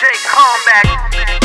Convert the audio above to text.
Take Jake Comeback.